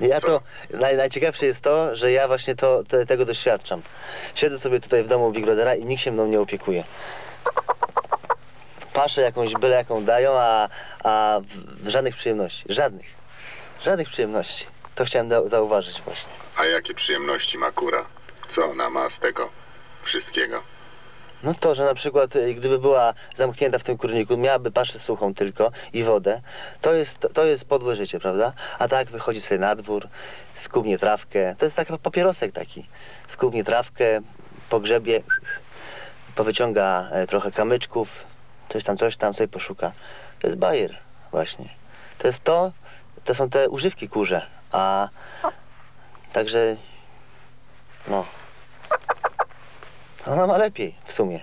Ja to, naj, najciekawsze jest to, że ja właśnie to, te, tego doświadczam. Siedzę sobie tutaj w domu Big Brothera i nikt się mną nie opiekuje. Paszę jakąś byle jaką dają, a, a w, żadnych przyjemności. Żadnych. Żadnych przyjemności. To chciałem zauważyć właśnie. A jakie przyjemności ma kura? Co ona ma z tego wszystkiego? No to, że na przykład y, gdyby była zamknięta w tym kurniku, miałaby paszę suchą tylko i wodę, to jest, to jest podłe życie, prawda? A tak wychodzi sobie na dwór, skubnie trawkę, to jest taki papierosek taki. Skubnie trawkę, pogrzebie, powyciąga e, trochę kamyczków, coś tam, coś tam sobie poszuka. To jest bajer właśnie. To jest to, to są te używki kurze, a także no. Ona ma lepiej w sumie.